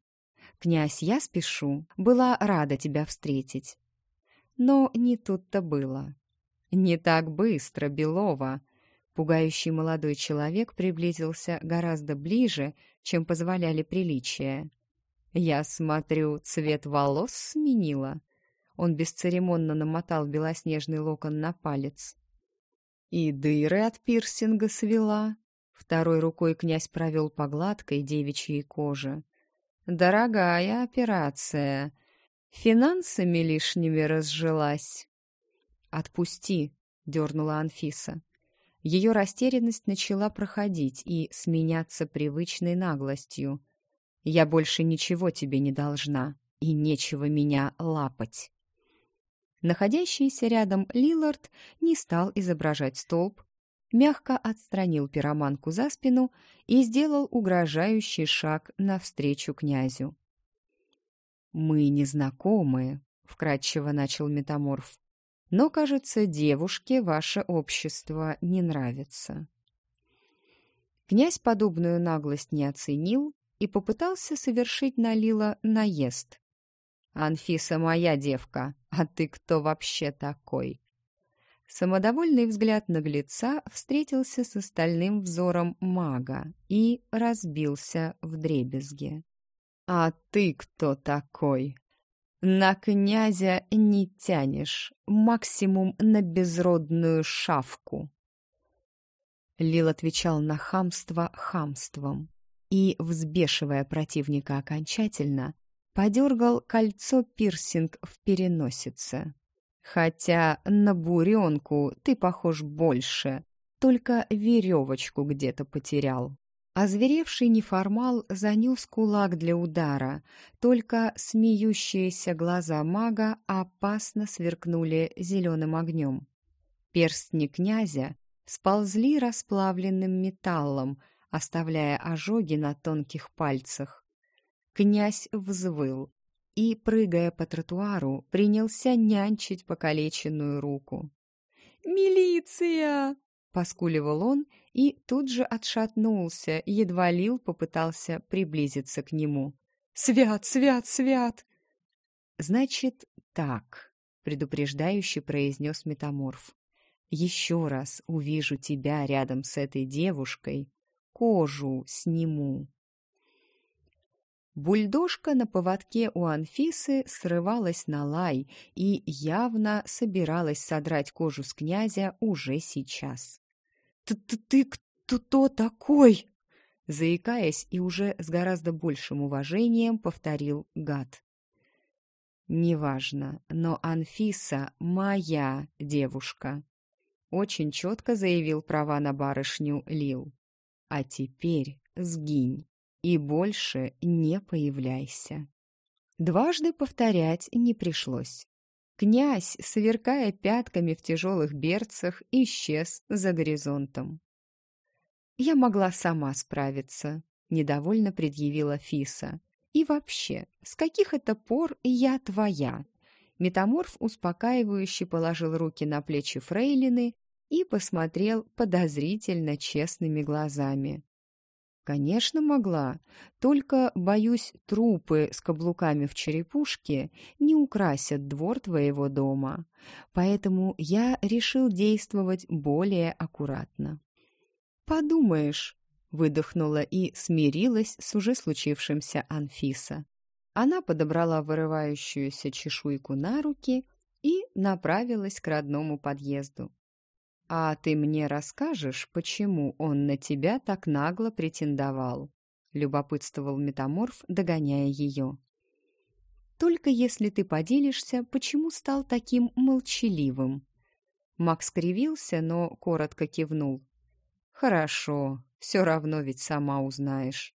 «Князь, я спешу, была рада тебя встретить». Но не тут-то было. «Не так быстро, Белова!» Пугающий молодой человек приблизился гораздо ближе, чем позволяли приличия. «Я смотрю, цвет волос сменила?» Он бесцеремонно намотал белоснежный локон на палец. И дыры от пирсинга свела. Второй рукой князь провел по гладкой девичьей коже. Дорогая операция. Финансами лишними разжилась. «Отпусти», — дернула Анфиса. Ее растерянность начала проходить и сменяться привычной наглостью. «Я больше ничего тебе не должна, и нечего меня лапать». Находящийся рядом Лилард не стал изображать столб, мягко отстранил пироманку за спину и сделал угрожающий шаг навстречу князю. «Мы не знакомы», — вкратчиво начал метаморф. «Но, кажется, девушке ваше общество не нравится». Князь подобную наглость не оценил и попытался совершить на Лила наезд. «Анфиса моя девка, а ты кто вообще такой?» Самодовольный взгляд наглеца встретился с остальным взором мага и разбился в дребезге. «А ты кто такой?» «На князя не тянешь, максимум на безродную шавку». Лил отвечал на хамство хамством и, взбешивая противника окончательно, подергал кольцо-пирсинг в переносице. «Хотя на буренку ты похож больше, только веревочку где-то потерял». Озверевший неформал занес кулак для удара, только смеющиеся глаза мага опасно сверкнули зеленым огнем. Перстни князя сползли расплавленным металлом, оставляя ожоги на тонких пальцах. Князь взвыл и, прыгая по тротуару, принялся нянчить покалеченную руку. «Милиция!» — поскуливал он и тут же отшатнулся, едва Лил попытался приблизиться к нему. «Свят, свят, свят!» «Значит, так», — предупреждающе произнес метаморф. «Еще раз увижу тебя рядом с этой девушкой, кожу сниму». Бульдожка на поводке у Анфисы срывалась на лай и явно собиралась содрать кожу с князя уже сейчас. «Ты, ты кто такой?» Заикаясь и уже с гораздо большим уважением повторил гад. «Неважно, но Анфиса моя девушка», — очень четко заявил права на барышню Лил. «А теперь сгинь» и больше не появляйся. Дважды повторять не пришлось. Князь, сверкая пятками в тяжелых берцах, исчез за горизонтом. «Я могла сама справиться», — недовольно предъявила Фиса. «И вообще, с каких это пор я твоя?» Метаморф успокаивающе положил руки на плечи Фрейлины и посмотрел подозрительно честными глазами. Конечно, могла. Только, боюсь, трупы с каблуками в черепушке не украсят двор твоего дома. Поэтому я решил действовать более аккуратно. Подумаешь, выдохнула и смирилась с уже случившимся Анфиса. Она подобрала вырывающуюся чешуйку на руки и направилась к родному подъезду. «А ты мне расскажешь, почему он на тебя так нагло претендовал?» — любопытствовал метаморф, догоняя ее. «Только если ты поделишься, почему стал таким молчаливым?» Макс кривился, но коротко кивнул. «Хорошо, все равно ведь сама узнаешь.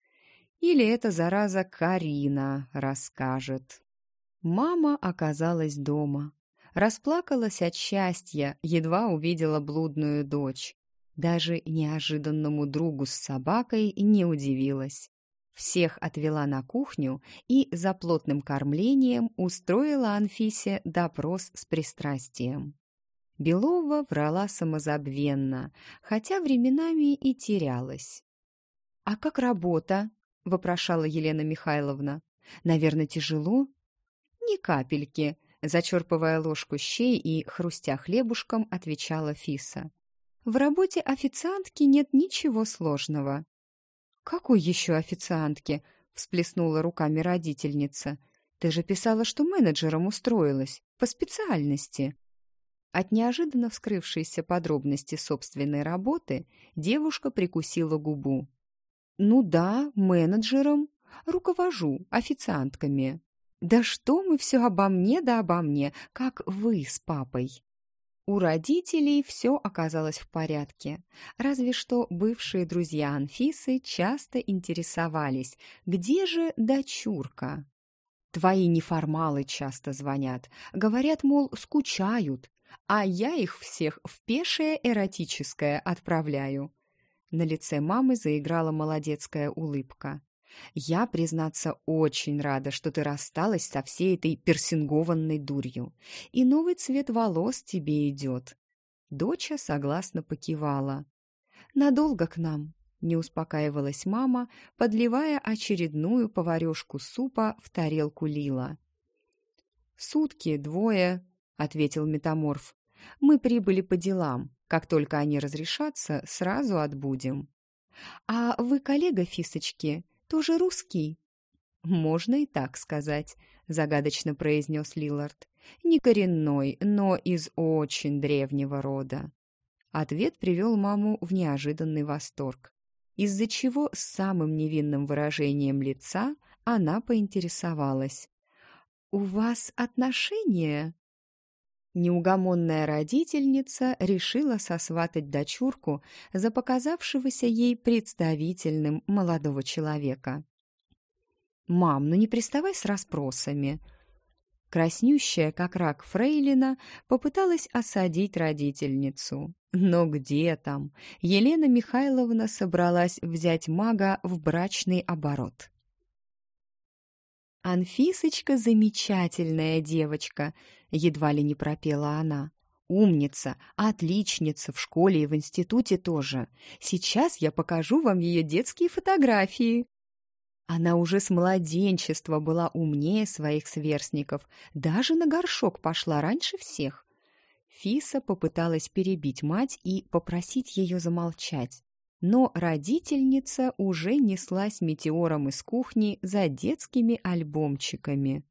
Или эта зараза Карина расскажет». Мама оказалась дома расплакалась от счастья, едва увидела блудную дочь. Даже неожиданному другу с собакой не удивилась. Всех отвела на кухню и за плотным кормлением устроила Анфисе допрос с пристрастием. Белова врала самозабвенно, хотя временами и терялась. «А как работа?» — вопрошала Елена Михайловна. «Наверное, тяжело?» «Ни капельки», Зачерпывая ложку щей и хрустя хлебушком, отвечала Фиса. «В работе официантки нет ничего сложного». «Какой еще официантки?» — всплеснула руками родительница. «Ты же писала, что менеджером устроилась, по специальности». От неожиданно вскрывшейся подробности собственной работы девушка прикусила губу. «Ну да, менеджером. Руковожу официантками». «Да что мы все обо мне да обо мне, как вы с папой?» У родителей все оказалось в порядке, разве что бывшие друзья Анфисы часто интересовались, где же дочурка? Твои неформалы часто звонят, говорят, мол, скучают, а я их всех в пешее эротическое отправляю. На лице мамы заиграла молодецкая улыбка. Я, признаться, очень рада, что ты рассталась со всей этой персингованной дурью. И новый цвет волос тебе идет. Доча согласно покивала. Надолго к нам, не успокаивалась мама, подливая очередную поварешку супа в тарелку Лила. «Сутки, двое», — ответил метаморф. «Мы прибыли по делам. Как только они разрешатся, сразу отбудем». «А вы коллега Фисочки?» Тоже русский?» «Можно и так сказать», — загадочно произнес Лилард. «Не коренной, но из очень древнего рода». Ответ привел маму в неожиданный восторг, из-за чего с самым невинным выражением лица она поинтересовалась. «У вас отношения?» Неугомонная родительница решила сосватать дочурку за показавшегося ей представительным молодого человека. «Мам, ну не приставай с расспросами!» Краснющая, как рак Фрейлина, попыталась осадить родительницу. Но где там? Елена Михайловна собралась взять мага в брачный оборот. «Анфисочка замечательная девочка», — едва ли не пропела она. Умница, отличница в школе и в институте тоже. Сейчас я покажу вам ее детские фотографии. Она уже с младенчества была умнее своих сверстников, даже на горшок пошла раньше всех. Фиса попыталась перебить мать и попросить ее замолчать. Но родительница уже неслась метеором из кухни за детскими альбомчиками.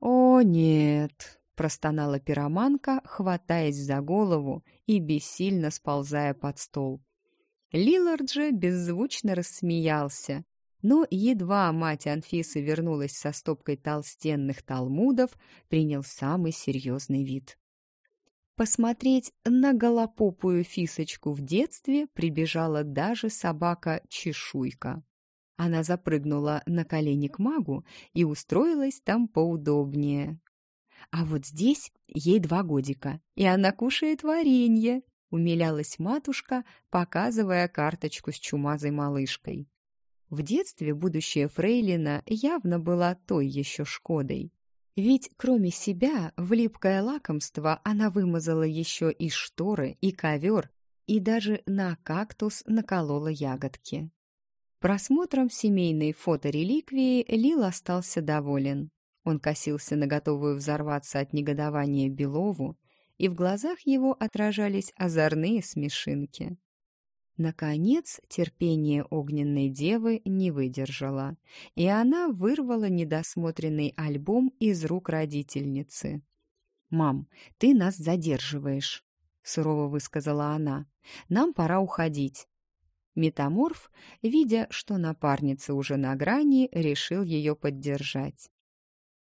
«О, нет!» — простонала пироманка, хватаясь за голову и бессильно сползая под стол. Лилард же беззвучно рассмеялся, но едва мать Анфисы вернулась со стопкой толстенных талмудов, принял самый серьезный вид. Посмотреть на голопопую фисочку в детстве прибежала даже собака-чешуйка. Она запрыгнула на колени к магу и устроилась там поудобнее. А вот здесь ей два годика, и она кушает варенье, умилялась матушка, показывая карточку с чумазой малышкой. В детстве будущая фрейлина явно была той еще Шкодой. Ведь кроме себя в липкое лакомство она вымазала еще и шторы, и ковер, и даже на кактус наколола ягодки. Просмотром семейной фотореликвии Лил остался доволен. Он косился на готовую взорваться от негодования Белову, и в глазах его отражались озорные смешинки. Наконец, терпение огненной девы не выдержало, и она вырвала недосмотренный альбом из рук родительницы. «Мам, ты нас задерживаешь», — сурово высказала она. «Нам пора уходить». Метаморф, видя, что напарница уже на грани, решил ее поддержать.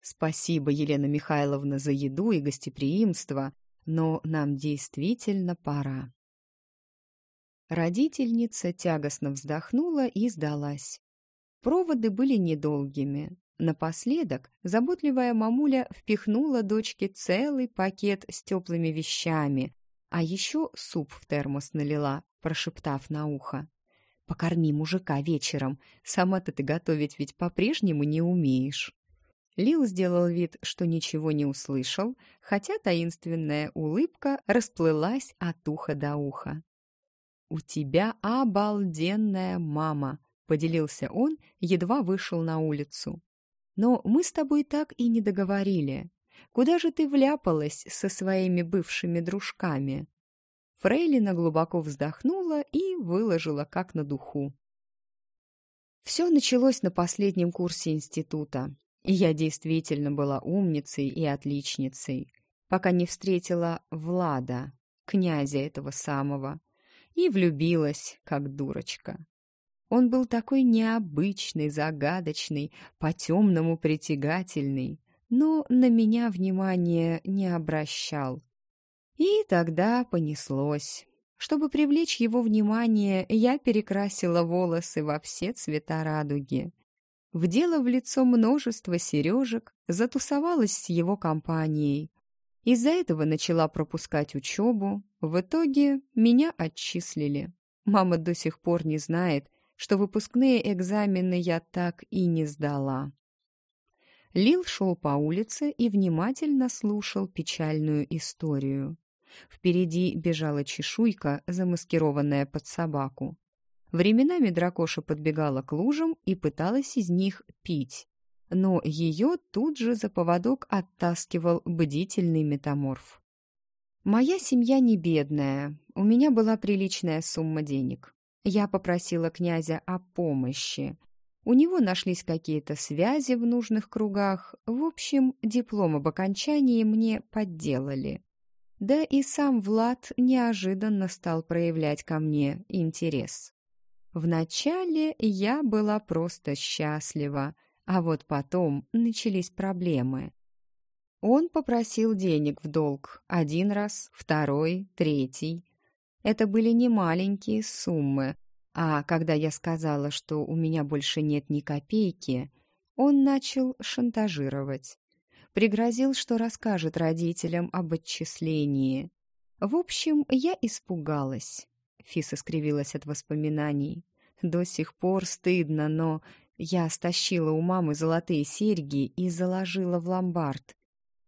«Спасибо, Елена Михайловна, за еду и гостеприимство, но нам действительно пора». Родительница тягостно вздохнула и сдалась. Проводы были недолгими. Напоследок заботливая мамуля впихнула дочке целый пакет с теплыми вещами, а еще суп в термос налила, прошептав на ухо. «Покорми мужика вечером, сама-то ты готовить ведь по-прежнему не умеешь». Лил сделал вид, что ничего не услышал, хотя таинственная улыбка расплылась от уха до уха. «У тебя обалденная мама», — поделился он, едва вышел на улицу. «Но мы с тобой так и не договорили. Куда же ты вляпалась со своими бывшими дружками?» Фрейлина глубоко вздохнула и выложила как на духу. Все началось на последнем курсе института, и я действительно была умницей и отличницей, пока не встретила Влада, князя этого самого, и влюбилась, как дурочка. Он был такой необычный, загадочный, по-темному притягательный, но на меня внимания не обращал. И тогда понеслось. Чтобы привлечь его внимание, я перекрасила волосы во все цвета радуги. Вдела в лицо множество сережек, затусовалась с его компанией, из-за этого начала пропускать учебу. В итоге меня отчислили. Мама до сих пор не знает, что выпускные экзамены я так и не сдала. Лил шел по улице и внимательно слушал печальную историю. Впереди бежала чешуйка, замаскированная под собаку. Временами дракоша подбегала к лужам и пыталась из них пить но ее тут же за поводок оттаскивал бдительный метаморф. «Моя семья не бедная, у меня была приличная сумма денег. Я попросила князя о помощи. У него нашлись какие-то связи в нужных кругах. В общем, диплом об окончании мне подделали. Да и сам Влад неожиданно стал проявлять ко мне интерес. Вначале я была просто счастлива, а вот потом начались проблемы. Он попросил денег в долг один раз, второй, третий. Это были не маленькие суммы, а когда я сказала, что у меня больше нет ни копейки, он начал шантажировать. Пригрозил, что расскажет родителям об отчислении. В общем, я испугалась. Фиса скривилась от воспоминаний. До сих пор стыдно, но я стащила у мамы золотые серьги и заложила в ломбард.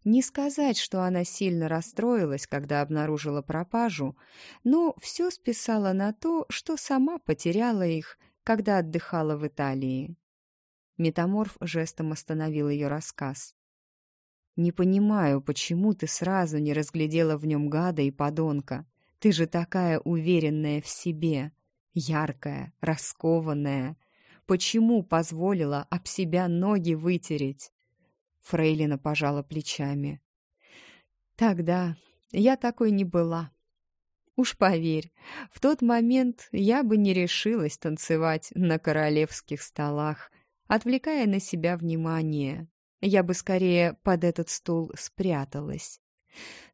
Не сказать, что она сильно расстроилась, когда обнаружила пропажу, но все списала на то, что сама потеряла их, когда отдыхала в Италии. Метаморф жестом остановил ее рассказ. «Не понимаю, почему ты сразу не разглядела в нем гада и подонка. Ты же такая уверенная в себе, яркая, раскованная. Почему позволила об себя ноги вытереть?» Фрейлина пожала плечами. «Тогда я такой не была. Уж поверь, в тот момент я бы не решилась танцевать на королевских столах, отвлекая на себя внимание. Я бы скорее под этот стул спряталась.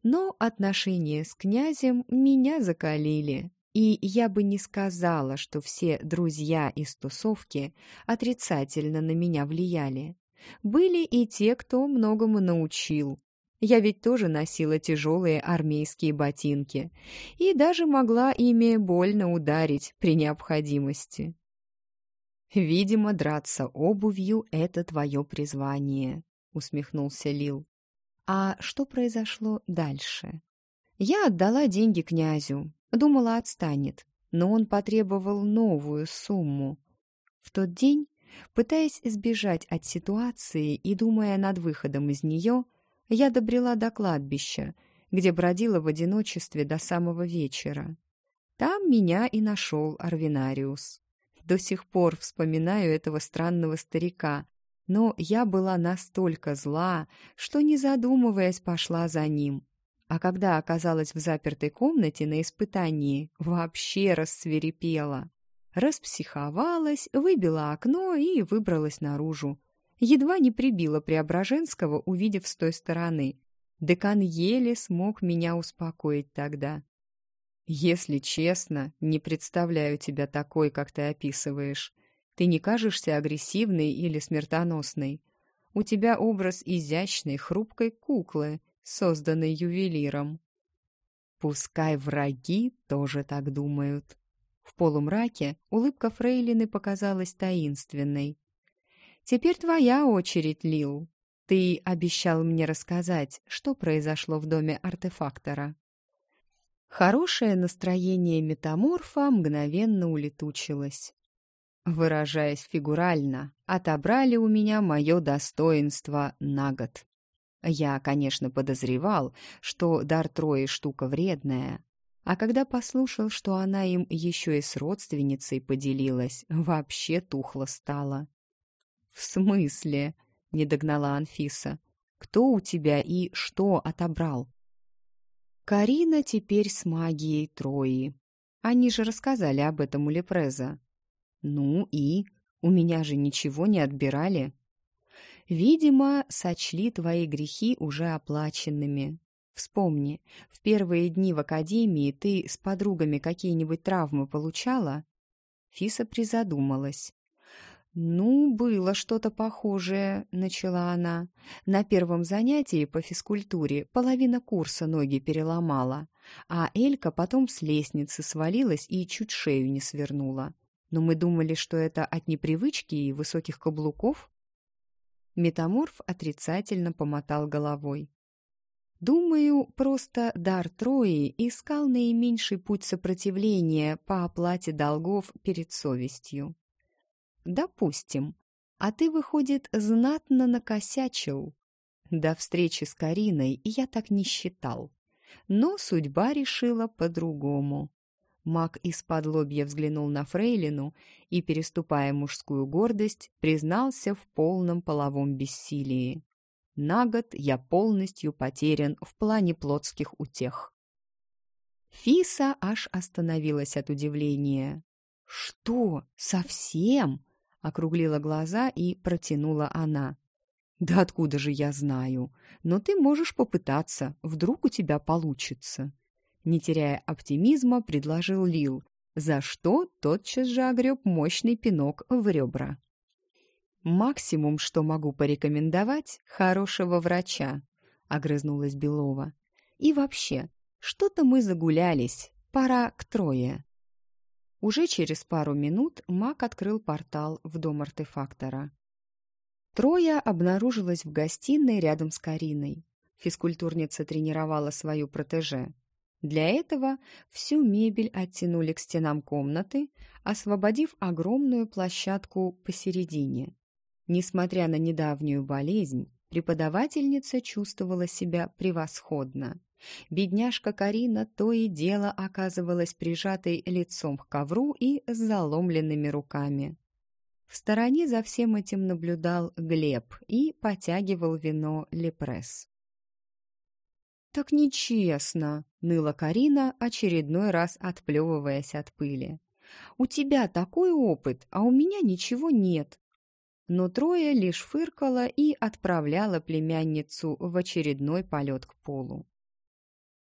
Но отношения с князем меня закалили, и я бы не сказала, что все друзья из тусовки отрицательно на меня влияли. Были и те, кто многому научил. Я ведь тоже носила тяжелые армейские ботинки и даже могла ими больно ударить при необходимости. «Видимо, драться обувью — это твое призвание», — усмехнулся Лил. «А что произошло дальше?» «Я отдала деньги князю. Думала, отстанет, но он потребовал новую сумму. В тот день Пытаясь избежать от ситуации и думая над выходом из нее, я добрела до кладбища, где бродила в одиночестве до самого вечера. Там меня и нашел Арвинариус. До сих пор вспоминаю этого странного старика, но я была настолько зла, что, не задумываясь, пошла за ним. А когда оказалась в запертой комнате на испытании, вообще рассверепела. Распсиховалась, выбила окно и выбралась наружу. Едва не прибила Преображенского, увидев с той стороны. Декан еле смог меня успокоить тогда. «Если честно, не представляю тебя такой, как ты описываешь. Ты не кажешься агрессивной или смертоносной. У тебя образ изящной, хрупкой куклы, созданной ювелиром. Пускай враги тоже так думают. В полумраке улыбка Фрейлины показалась таинственной. «Теперь твоя очередь, Лил. Ты обещал мне рассказать, что произошло в доме артефактора». Хорошее настроение метаморфа мгновенно улетучилось. Выражаясь фигурально, отобрали у меня мое достоинство на год. Я, конечно, подозревал, что дар Трои штука вредная, а когда послушал, что она им еще и с родственницей поделилась, вообще тухло стало. «В смысле?» — не догнала Анфиса. «Кто у тебя и что отобрал?» «Карина теперь с магией Трои. Они же рассказали об этом у Лепреза». «Ну и? У меня же ничего не отбирали». «Видимо, сочли твои грехи уже оплаченными. Вспомни, в первые дни в академии ты с подругами какие-нибудь травмы получала?» Фиса призадумалась. «Ну, было что-то похожее», — начала она. «На первом занятии по физкультуре половина курса ноги переломала, а Элька потом с лестницы свалилась и чуть шею не свернула. Но мы думали, что это от непривычки и высоких каблуков». Метаморф отрицательно помотал головой. Думаю, просто дар Трои искал наименьший путь сопротивления по оплате долгов перед совестью. Допустим. А ты, выходит, знатно накосячил. До встречи с Кариной я так не считал. Но судьба решила по-другому. Маг из-под лобья взглянул на Фрейлину и, переступая мужскую гордость, признался в полном половом бессилии. На год я полностью потерян в плане плотских утех. Фиса аж остановилась от удивления. «Что, совсем?» — округлила глаза и протянула она. «Да откуда же я знаю? Но ты можешь попытаться, вдруг у тебя получится». Не теряя оптимизма, предложил Лил, за что тотчас же огреб мощный пинок в ребра. «Максимум, что могу порекомендовать, хорошего врача», — огрызнулась Белова. «И вообще, что-то мы загулялись, пора к трое». Уже через пару минут маг открыл портал в дом артефактора. Троя обнаружилась в гостиной рядом с Кариной. Физкультурница тренировала свою протеже. Для этого всю мебель оттянули к стенам комнаты, освободив огромную площадку посередине. Несмотря на недавнюю болезнь, преподавательница чувствовала себя превосходно. Бедняжка Карина то и дело оказывалась прижатой лицом к ковру и с заломленными руками. В стороне за всем этим наблюдал Глеб и потягивал вино Лепресс. «Так нечестно!» — ныла Карина, очередной раз отплевываясь от пыли. «У тебя такой опыт, а у меня ничего нет!» Но Троя лишь фыркала и отправляла племянницу в очередной полет к полу.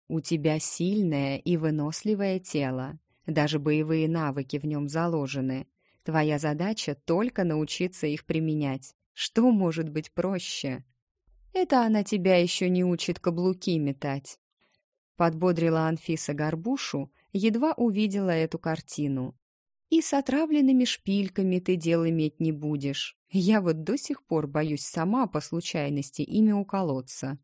«У тебя сильное и выносливое тело, даже боевые навыки в нем заложены. Твоя задача только научиться их применять. Что может быть проще?» Это она тебя еще не учит каблуки метать. Подбодрила Анфиса Горбушу, едва увидела эту картину. И с отравленными шпильками ты дел иметь не будешь. Я вот до сих пор боюсь сама по случайности ими уколоться.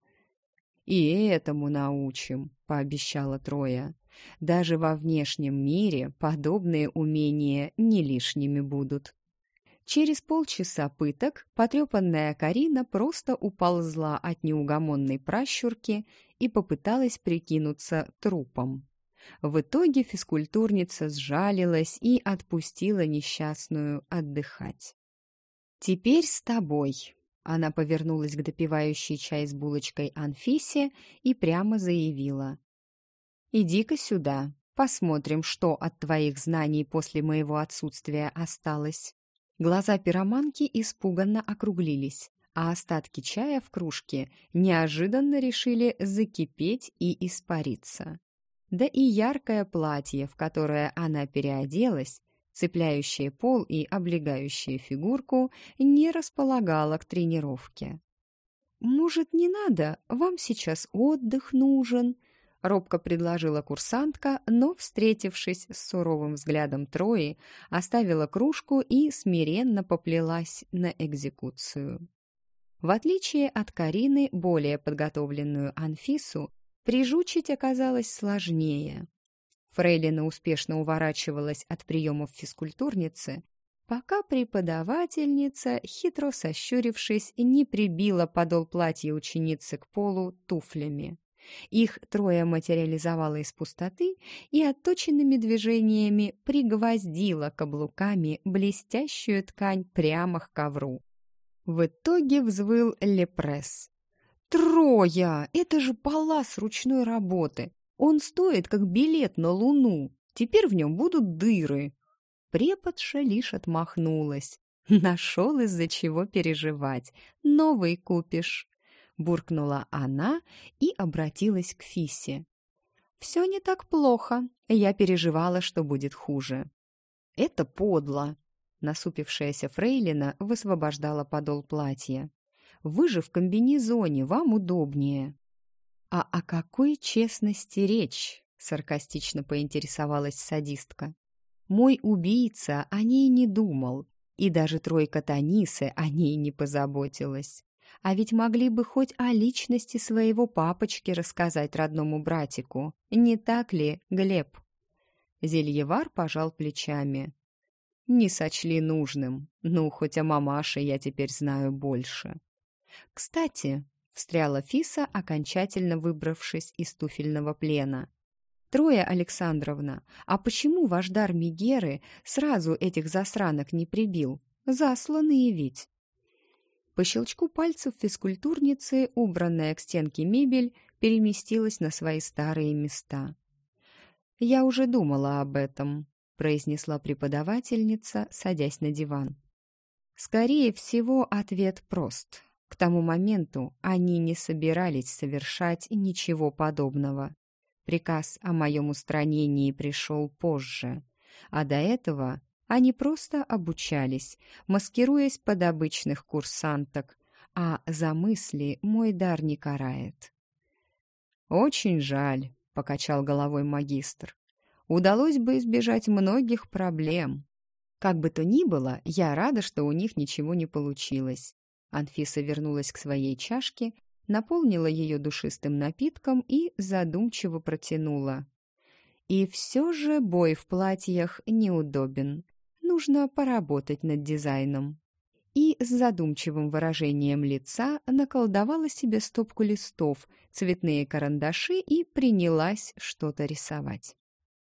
И этому научим, пообещала Троя. Даже во внешнем мире подобные умения не лишними будут. Через полчаса пыток потрепанная Карина просто уползла от неугомонной пращурки и попыталась прикинуться трупом. В итоге физкультурница сжалилась и отпустила несчастную отдыхать. «Теперь с тобой», — она повернулась к допивающей чай с булочкой Анфисе и прямо заявила. «Иди-ка сюда, посмотрим, что от твоих знаний после моего отсутствия осталось». Глаза пироманки испуганно округлились, а остатки чая в кружке неожиданно решили закипеть и испариться. Да и яркое платье, в которое она переоделась, цепляющее пол и облегающее фигурку, не располагало к тренировке. «Может, не надо? Вам сейчас отдых нужен», робко предложила курсантка, но, встретившись с суровым взглядом Трои, оставила кружку и смиренно поплелась на экзекуцию. В отличие от Карины, более подготовленную Анфису, прижучить оказалось сложнее. Фрейлина успешно уворачивалась от приемов физкультурницы, пока преподавательница, хитро сощурившись, не прибила подол платья ученицы к полу туфлями. Их трое материализовало из пустоты и отточенными движениями пригвоздило каблуками блестящую ткань прямо к ковру. В итоге взвыл Лепресс. «Троя! Это же палас ручной работы! Он стоит, как билет на Луну! Теперь в нем будут дыры!» Преподша лишь отмахнулась. «Нашел из-за чего переживать. Новый купишь!» буркнула она и обратилась к Фисе. «Все не так плохо. Я переживала, что будет хуже». «Это подло!» Насупившаяся фрейлина высвобождала подол платья. «Вы же в комбинезоне, вам удобнее». «А о какой честности речь?» — саркастично поинтересовалась садистка. «Мой убийца о ней не думал, и даже тройка Танисы о ней не позаботилась. А ведь могли бы хоть о личности своего папочки рассказать родному братику. Не так ли, Глеб?» Зельевар пожал плечами. «Не сочли нужным. Ну, хоть о мамаше я теперь знаю больше». «Кстати», — встряла Фиса, окончательно выбравшись из туфельного плена, «Троя Александровна, а почему ваш дар Мигеры сразу этих засранок не прибил? Засланные ведь!» По щелчку пальцев физкультурницы, убранная к стенке мебель, переместилась на свои старые места. «Я уже думала об этом», — произнесла преподавательница, садясь на диван. Скорее всего, ответ прост. К тому моменту они не собирались совершать ничего подобного. Приказ о моем устранении пришел позже, а до этого они просто обучались, маскируясь под обычных курсанток, а за мысли мой дар не карает. «Очень жаль», — покачал головой магистр. «Удалось бы избежать многих проблем. Как бы то ни было, я рада, что у них ничего не получилось». Анфиса вернулась к своей чашке наполнила ее душистым напитком и задумчиво протянула. И все же бой в платьях неудобен. Нужно поработать над дизайном. И с задумчивым выражением лица наколдовала себе стопку листов, цветные карандаши и принялась что-то рисовать.